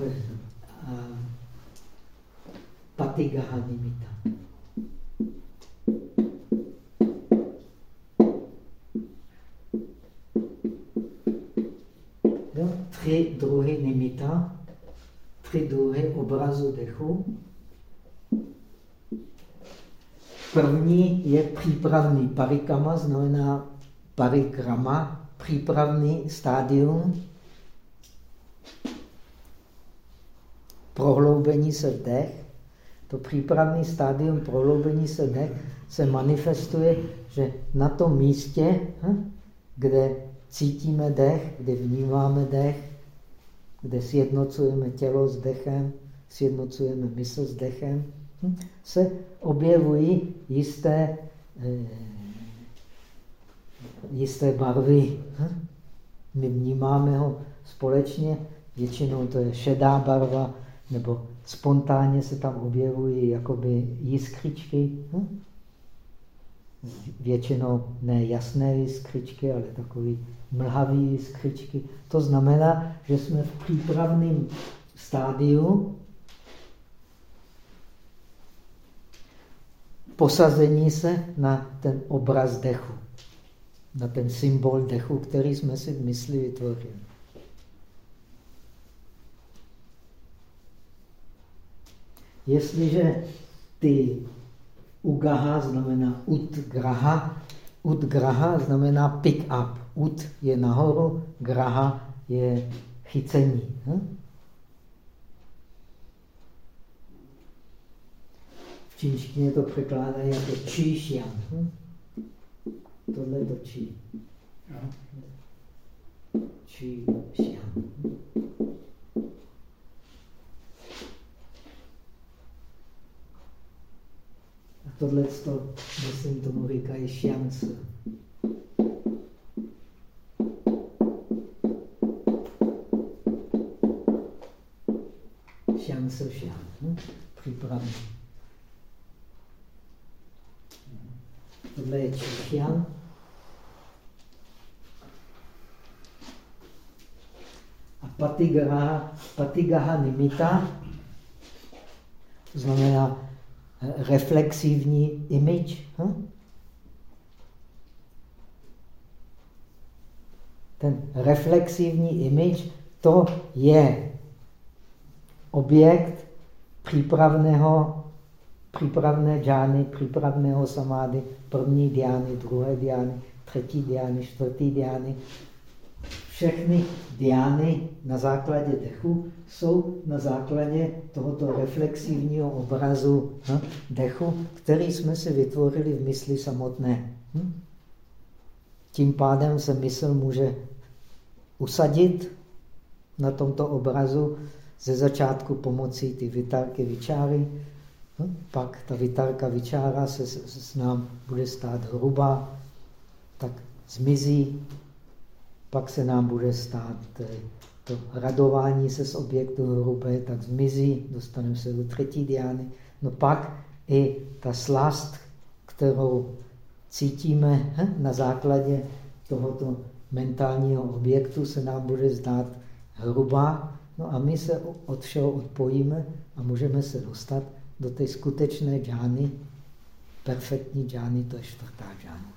a patigaha nimita. Jo? Tři druhy nimita, tři druhy obrazu dechu. První je přípravný parikama, znamená parikrama, přípravný stádium prohloubení se dech, to přípravný stádium prohloubení se dech se manifestuje, že na tom místě, hm, kde cítíme dech, kde vnímáme dech, kde sjednocujeme tělo s dechem, sjednocujeme mysl s dechem, hm, se objevují jisté, eh, jisté barvy. Hm. My vnímáme ho společně, většinou to je šedá barva, nebo spontánně se tam objevují jakoby jiskřičky. Hm? Většinou ne jasné jiskřičky, ale takový mlhavý jiskřičky. To znamená, že jsme v přípravném stádiu posazení se na ten obraz dechu, na ten symbol dechu, který jsme si v mysli vytvořili. Jestliže ty ugaha znamená utgraha, utgraha znamená pick up. Ut je nahoru, graha je chycení. Hm? V čínštině to překládají jako číšian. Hm? Tohle je to čí. Číšian. Tohle to, myslím, tomu říkají šiance. Šiance šian. Hm? Připravený. Tohle je čichian. A patigaha, patigaha nimita znamená reflexivní image. Hm? Ten reflexivní image, to je objekt přípravného, přípravné džány, přípravného samády, první diány, druhé diány, třetí diány, čtvrtý diány. Všechny diány na základě dechu jsou na základě tohoto reflexivního obrazu hm, dechu, který jsme si vytvořili v mysli samotné. Hm? Tím pádem se mysl může usadit na tomto obrazu ze začátku pomocí ty vytárky vyčáry, hm? pak ta vytárka vyčára se s nám bude stát hrubá, tak zmizí, pak se nám bude stát eh, to radování se z objektu hrubé, tak zmizí, dostaneme se do třetí diány. No pak i ta slast, kterou cítíme hm, na základě tohoto mentálního objektu, se nám bude zdát hrubá, no a my se od všeho odpojíme a můžeme se dostat do té skutečné džány, perfektní džány, to je čtvrtá džána.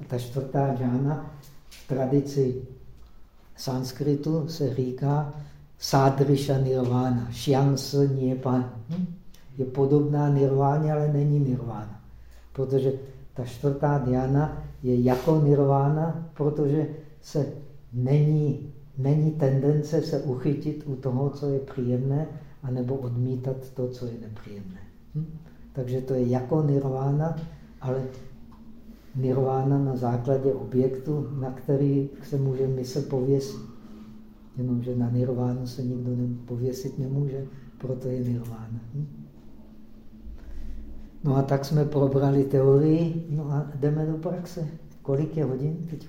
A ta čtvrtá džána tradici sanskritu se říká sádriša nirvana, šians niepan. Hm? Je podobná nirváně, ale není nirvána. Protože ta čtvrtá diana je jako nirvána, protože se není, není tendence se uchytit u toho, co je příjemné, anebo odmítat to, co je nepříjemné. Hm? Takže to je jako nirvána, ale nirvána na základě objektu, na který se může mysl pověsit. Jenomže na nirvánu se nikdo pověsit nemůže, proto je nirvána. Hm? No a tak jsme probrali teorii, no a jdeme do praxe. Kolik je hodin teď?